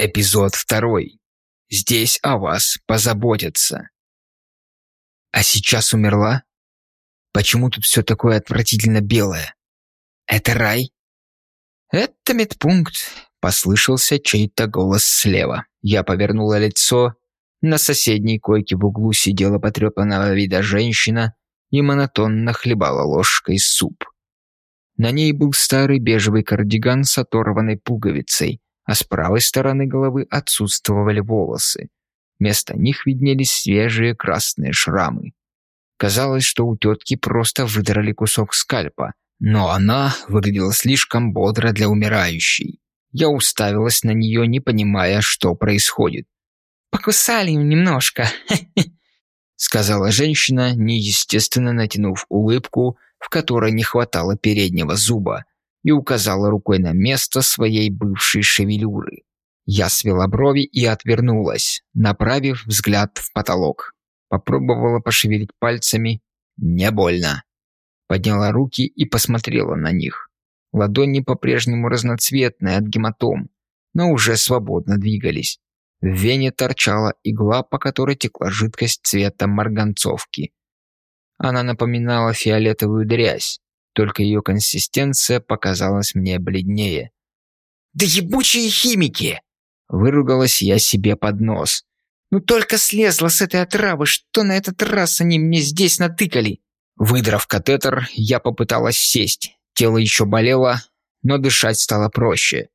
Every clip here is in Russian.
Эпизод второй. Здесь о вас позаботятся. А сейчас умерла? Почему тут все такое отвратительно белое? Это рай? Это медпункт, послышался чей-то голос слева. Я повернула лицо. На соседней койке в углу сидела потрепанного вида женщина и монотонно хлебала ложкой суп. На ней был старый бежевый кардиган с оторванной пуговицей, а с правой стороны головы отсутствовали волосы. Вместо них виднелись свежие красные шрамы. Казалось, что у тетки просто выдрали кусок скальпа, но она выглядела слишком бодро для умирающей. Я уставилась на нее, не понимая, что происходит. «Покусали немножко», — сказала женщина, неестественно натянув улыбку, в которой не хватало переднего зуба, и указала рукой на место своей бывшей шевелюры. Я свела брови и отвернулась, направив взгляд в потолок. Попробовала пошевелить пальцами. Не больно. Подняла руки и посмотрела на них. Ладони по-прежнему разноцветные от гематом, но уже свободно двигались. В вене торчала игла, по которой текла жидкость цвета марганцовки. Она напоминала фиолетовую дрязь, только ее консистенция показалась мне бледнее. «Да ебучие химики!» Выругалась я себе под нос. «Ну только слезла с этой отравы, что на этот раз они мне здесь натыкали?» Выдрав катетер, я попыталась сесть. Тело еще болело, но дышать стало проще.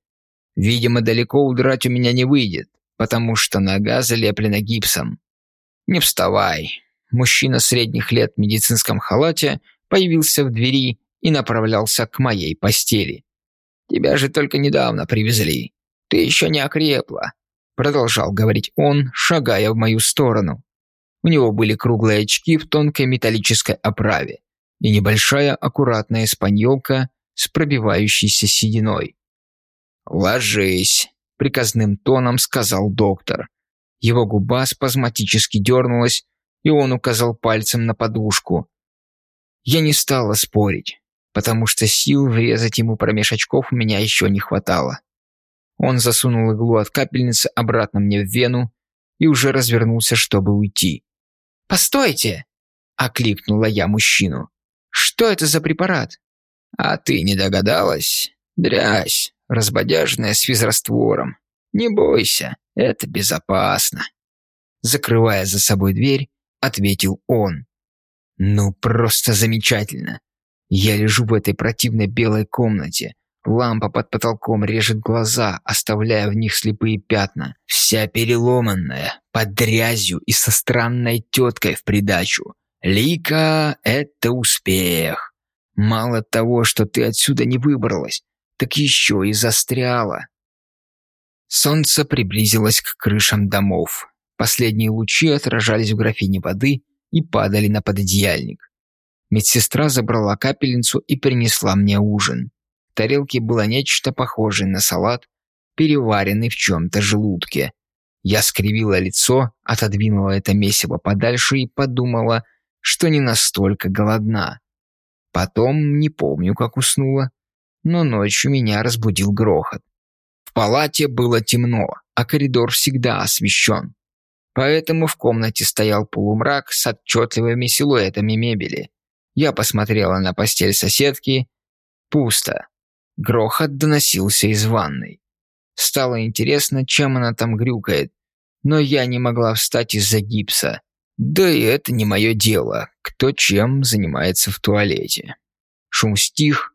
Видимо, далеко удрать у меня не выйдет, потому что нога залеплена гипсом. «Не вставай!» Мужчина средних лет в медицинском халате появился в двери и направлялся к моей постели. «Тебя же только недавно привезли. Ты еще не окрепла», — продолжал говорить он, шагая в мою сторону. У него были круглые очки в тонкой металлической оправе и небольшая аккуратная испаньолка с пробивающейся сединой. «Ложись», — приказным тоном сказал доктор. Его губа спазматически дернулась, и он указал пальцем на подушку. Я не стала спорить, потому что сил врезать ему промеж очков у меня еще не хватало. Он засунул иглу от капельницы обратно мне в вену и уже развернулся, чтобы уйти. «Постойте!» – окликнула я мужчину. «Что это за препарат?» «А ты не догадалась? Дрязь, разбодяженная с физраствором. Не бойся, это безопасно». Закрывая за собой дверь, ответил он. «Ну, просто замечательно. Я лежу в этой противной белой комнате, Лампа под потолком режет глаза, оставляя в них слепые пятна. Вся переломанная, под дрязью и со странной теткой в придачу. Лика — это успех. Мало того, что ты отсюда не выбралась, так еще и застряла. Солнце приблизилось к крышам домов. Последние лучи отражались в графине воды и падали на пододеяльник. Медсестра забрала капельницу и принесла мне ужин. В тарелке было нечто похожее на салат, переваренный в чем-то желудке. Я скривила лицо, отодвинула это месиво подальше и подумала, что не настолько голодна. Потом не помню, как уснула, но ночью меня разбудил грохот. В палате было темно, а коридор всегда освещен. Поэтому в комнате стоял полумрак с отчетливыми силуэтами мебели. Я посмотрела на постель соседки. Пусто. Грохот доносился из ванной. Стало интересно, чем она там грюкает, но я не могла встать из-за гипса. Да и это не мое дело, кто чем занимается в туалете. Шум стих.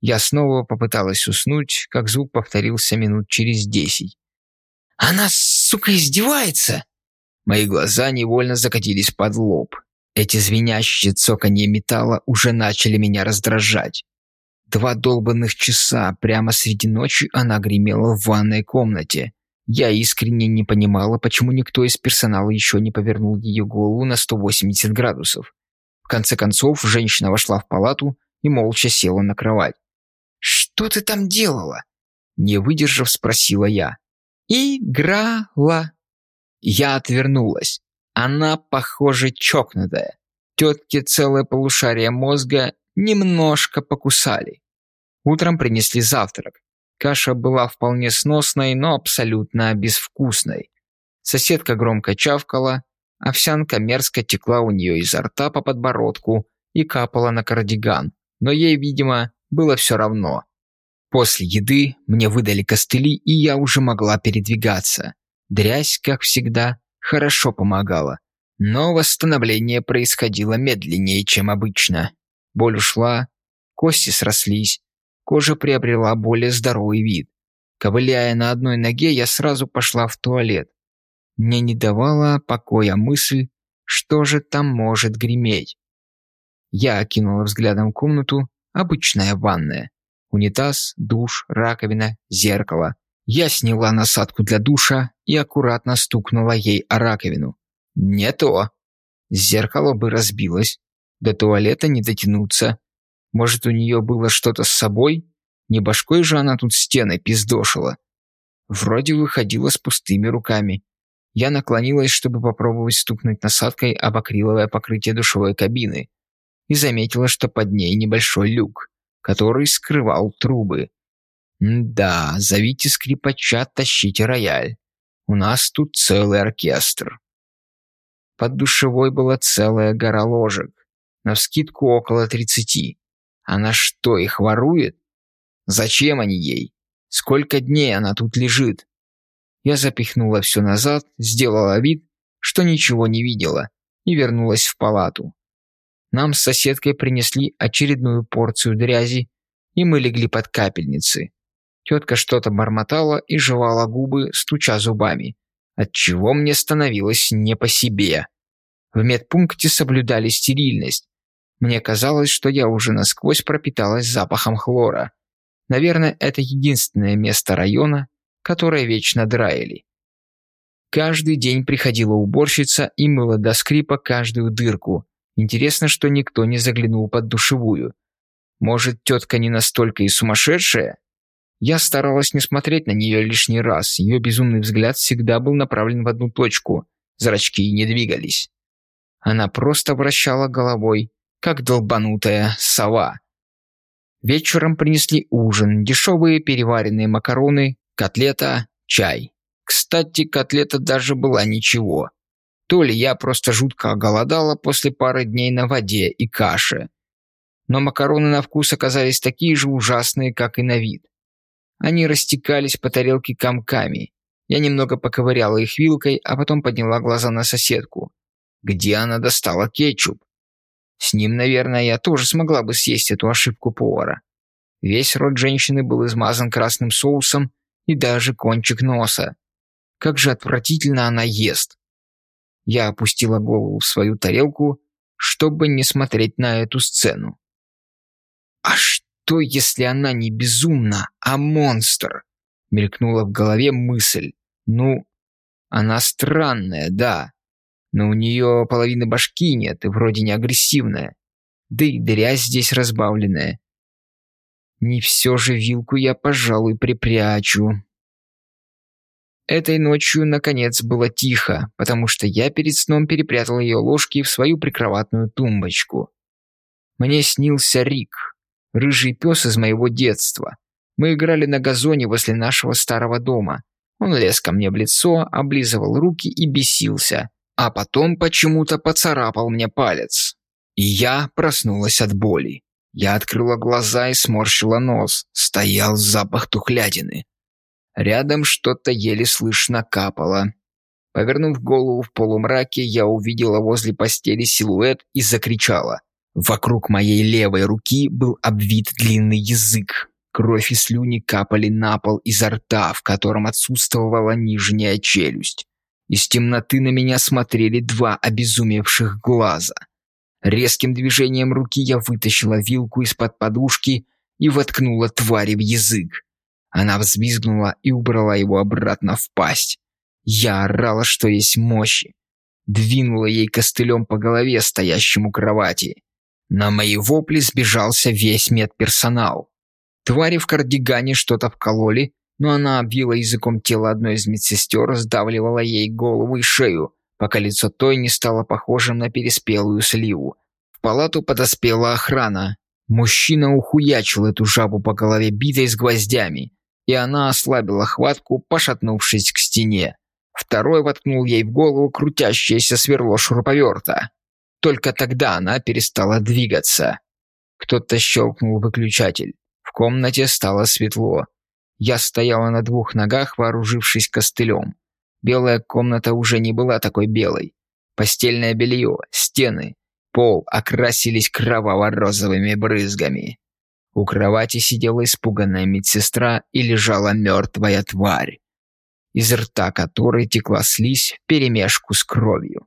Я снова попыталась уснуть, как звук повторился минут через десять. «Она, сука, издевается!» Мои глаза невольно закатились под лоб. Эти звенящие цоканье металла уже начали меня раздражать. Два долбанных часа прямо среди ночи она гремела в ванной комнате. Я искренне не понимала, почему никто из персонала еще не повернул ее голову на 180 градусов. В конце концов, женщина вошла в палату и молча села на кровать. «Что ты там делала?» Не выдержав, спросила я. «Играла». Я отвернулась. Она, похоже, чокнутая. Тетке целое полушарие мозга немножко покусали. Утром принесли завтрак. Каша была вполне сносной, но абсолютно безвкусной. Соседка громко чавкала, овсянка мерзко текла у нее изо рта по подбородку и капала на кардиган, но ей, видимо, было все равно. После еды мне выдали костыли, и я уже могла передвигаться. Дрязь, как всегда, хорошо помогала. Но восстановление происходило медленнее, чем обычно. Боль ушла, кости срослись, кожа приобрела более здоровый вид. Ковыляя на одной ноге, я сразу пошла в туалет. Мне не давала покоя мысль, что же там может греметь. Я окинула взглядом комнату, обычная ванная. Унитаз, душ, раковина, зеркало. Я сняла насадку для душа и аккуратно стукнула ей о раковину. Не то. Зеркало бы разбилось. До туалета не дотянуться. Может, у нее было что-то с собой? Не башкой же она тут стены пиздошила. Вроде выходила с пустыми руками. Я наклонилась, чтобы попробовать стукнуть насадкой об акриловое покрытие душевой кабины, и заметила, что под ней небольшой люк, который скрывал трубы. «Да, зовите скрипача, тащите рояль. У нас тут целый оркестр». Под душевой была целая гора ложек, навскидку около тридцати. Она что, их ворует? Зачем они ей? Сколько дней она тут лежит? Я запихнула все назад, сделала вид, что ничего не видела, и вернулась в палату. Нам с соседкой принесли очередную порцию дрязи, и мы легли под капельницы. Тетка что-то бормотала и жевала губы, стуча зубами, отчего мне становилось не по себе. В медпункте соблюдали стерильность. Мне казалось, что я уже насквозь пропиталась запахом хлора. Наверное, это единственное место района, которое вечно драили. Каждый день приходила уборщица и мыла до скрипа каждую дырку. Интересно, что никто не заглянул под душевую. Может, тетка не настолько и сумасшедшая? Я старалась не смотреть на нее лишний раз. Ее безумный взгляд всегда был направлен в одну точку. Зрачки не двигались. Она просто вращала головой, как долбанутая сова. Вечером принесли ужин, дешевые переваренные макароны, котлета, чай. Кстати, котлета даже была ничего. То ли я просто жутко оголодала после пары дней на воде и каше. Но макароны на вкус оказались такие же ужасные, как и на вид. Они растекались по тарелке комками. Я немного поковыряла их вилкой, а потом подняла глаза на соседку. Где она достала кетчуп? С ним, наверное, я тоже смогла бы съесть эту ошибку повара. Весь рот женщины был измазан красным соусом и даже кончик носа. Как же отвратительно она ест. Я опустила голову в свою тарелку, чтобы не смотреть на эту сцену. А что? Что, если она не безумна, а монстр? Мелькнула в голове мысль. Ну, она странная, да. Но у нее половины башки нет и вроде не агрессивная. Да и дрязь здесь разбавленная. Не все же вилку я, пожалуй, припрячу. Этой ночью, наконец, было тихо, потому что я перед сном перепрятал ее ложки в свою прикроватную тумбочку. Мне снился Рик, Рыжий пес из моего детства. Мы играли на газоне возле нашего старого дома. Он лез ко мне в лицо, облизывал руки и бесился. А потом почему-то поцарапал мне палец. И я проснулась от боли. Я открыла глаза и сморщила нос. Стоял запах тухлядины. Рядом что-то еле слышно капало. Повернув голову в полумраке, я увидела возле постели силуэт и закричала. Вокруг моей левой руки был обвит длинный язык. Кровь и слюни капали на пол изо рта, в котором отсутствовала нижняя челюсть. Из темноты на меня смотрели два обезумевших глаза. Резким движением руки я вытащила вилку из-под подушки и воткнула твари в язык. Она взвизгнула и убрала его обратно в пасть. Я орала, что есть мощи. Двинула ей костылем по голове, стоящему кровати. На мои вопли сбежался весь медперсонал. Твари в кардигане что-то вкололи, но она обвила языком тело одной из медсестер, сдавливала ей голову и шею, пока лицо той не стало похожим на переспелую сливу. В палату подоспела охрана. Мужчина ухуячил эту жабу по голове битой с гвоздями. и она ослабила хватку, пошатнувшись к стене. Второй воткнул ей в голову крутящееся сверло шуруповерта. Только тогда она перестала двигаться. Кто-то щелкнул выключатель. В комнате стало светло. Я стояла на двух ногах, вооружившись костылем. Белая комната уже не была такой белой. Постельное белье, стены, пол окрасились кроваво-розовыми брызгами. У кровати сидела испуганная медсестра и лежала мертвая тварь, из рта которой текла слизь вперемешку с кровью.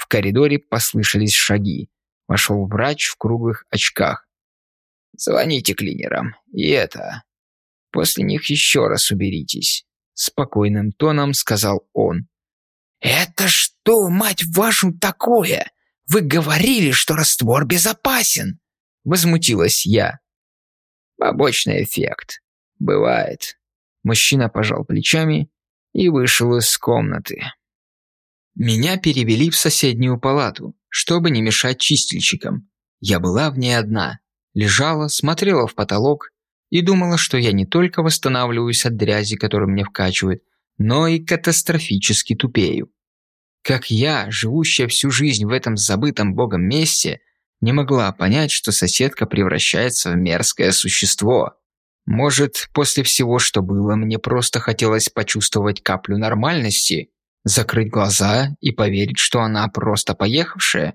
В коридоре послышались шаги. Вошел врач в круглых очках. «Звоните клинерам. И это... После них еще раз уберитесь», — спокойным тоном сказал он. «Это что, мать вашу, такое? Вы говорили, что раствор безопасен!» Возмутилась я. Побочный эффект. Бывает. Мужчина пожал плечами и вышел из комнаты. Меня перевели в соседнюю палату, чтобы не мешать чистильщикам. Я была в ней одна. Лежала, смотрела в потолок и думала, что я не только восстанавливаюсь от дрязи, которую мне вкачивают, но и катастрофически тупею. Как я, живущая всю жизнь в этом забытом богом месте, не могла понять, что соседка превращается в мерзкое существо. Может, после всего, что было, мне просто хотелось почувствовать каплю нормальности, закрыть глаза и поверить, что она просто поехавшая?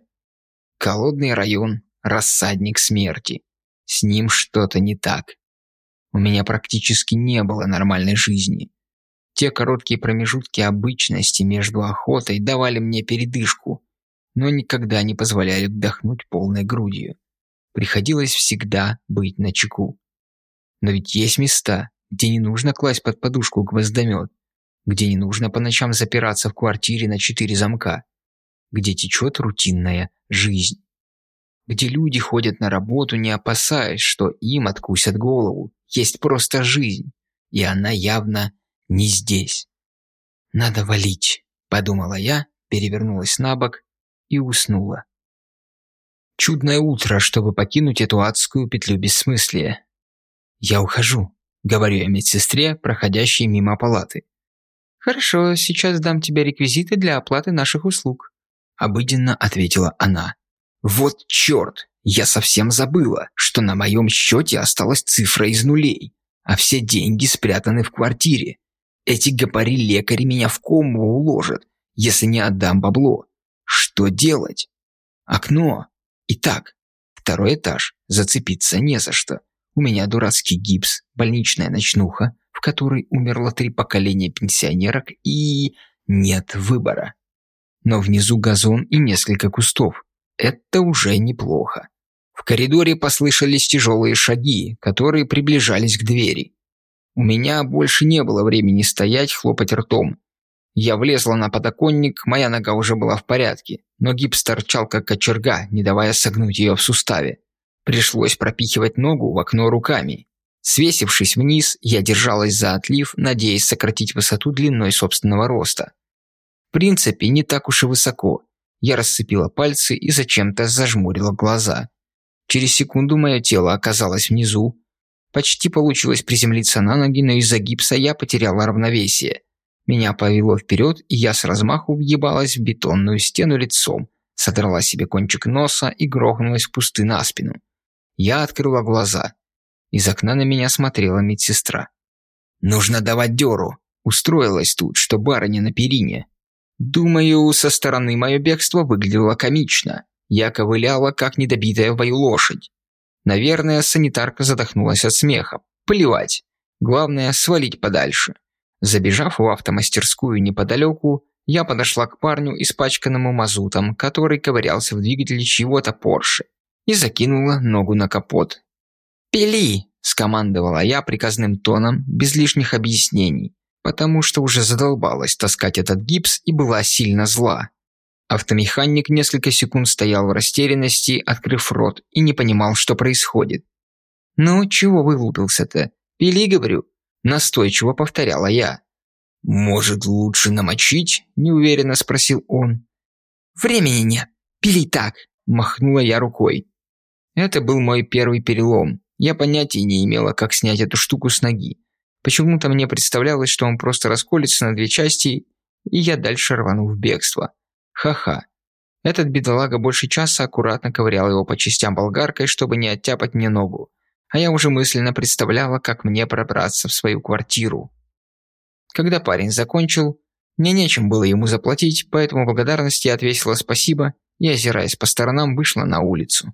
Холодный район, рассадник смерти. С ним что-то не так. У меня практически не было нормальной жизни. Те короткие промежутки обычности между охотой давали мне передышку, но никогда не позволяли вдохнуть полной грудью. Приходилось всегда быть начеку. Но ведь есть места, где не нужно класть под подушку гвоздомет, где не нужно по ночам запираться в квартире на четыре замка, где течет рутинная жизнь, где люди ходят на работу, не опасаясь, что им откусят голову. Есть просто жизнь, и она явно не здесь. «Надо валить», – подумала я, перевернулась на бок и уснула. Чудное утро, чтобы покинуть эту адскую петлю бессмыслия. «Я ухожу», — говорю я медсестре, проходящей мимо палаты. «Хорошо, сейчас дам тебе реквизиты для оплаты наших услуг», — обыденно ответила она. «Вот черт! Я совсем забыла, что на моем счете осталась цифра из нулей, а все деньги спрятаны в квартире. Эти гопари-лекари меня в кому уложат, если не отдам бабло. Что делать? Окно. Итак, второй этаж. Зацепиться не за что. У меня дурацкий гипс, больничная ночнуха, в которой умерло три поколения пенсионерок и... нет выбора. Но внизу газон и несколько кустов. Это уже неплохо. В коридоре послышались тяжелые шаги, которые приближались к двери. У меня больше не было времени стоять, хлопать ртом. Я влезла на подоконник, моя нога уже была в порядке, но гипс торчал как кочерга, не давая согнуть ее в суставе. Пришлось пропихивать ногу в окно руками. Свесившись вниз, я держалась за отлив, надеясь сократить высоту длиной собственного роста. В принципе, не так уж и высоко. Я расцепила пальцы и зачем-то зажмурила глаза. Через секунду мое тело оказалось внизу. Почти получилось приземлиться на ноги, но из-за гипса я потеряла равновесие. Меня повело вперед, и я с размаху въебалась в бетонную стену лицом, содрала себе кончик носа и грохнулась в пусты на спину. Я открыла глаза. Из окна на меня смотрела медсестра. «Нужно давать дёру!» Устроилась тут, что барыня на перине. Думаю, со стороны мое бегство выглядело комично. Я ковыляла, как недобитая в бою лошадь. Наверное, санитарка задохнулась от смеха. Плевать. Главное, свалить подальше. Забежав в автомастерскую неподалеку, я подошла к парню, испачканному мазутом, который ковырялся в двигателе чьего-то Порше, и закинула ногу на капот. «Пили!» – скомандовала я приказным тоном, без лишних объяснений, потому что уже задолбалась таскать этот гипс и была сильно зла. Автомеханик несколько секунд стоял в растерянности, открыв рот, и не понимал, что происходит. «Ну, чего вылупился-то? Пили, говорю?» Настойчиво повторяла я. «Может, лучше намочить?» – неуверенно спросил он. «Времени нет. Пили так!» – махнула я рукой. Это был мой первый перелом. Я понятия не имела, как снять эту штуку с ноги. Почему-то мне представлялось, что он просто расколется на две части, и я дальше рвану в бегство. Ха-ха. Этот бедолага больше часа аккуратно ковырял его по частям болгаркой, чтобы не оттяпать мне ногу. А я уже мысленно представляла, как мне пробраться в свою квартиру. Когда парень закончил, мне нечем было ему заплатить, поэтому благодарности я ответила спасибо и, озираясь по сторонам, вышла на улицу.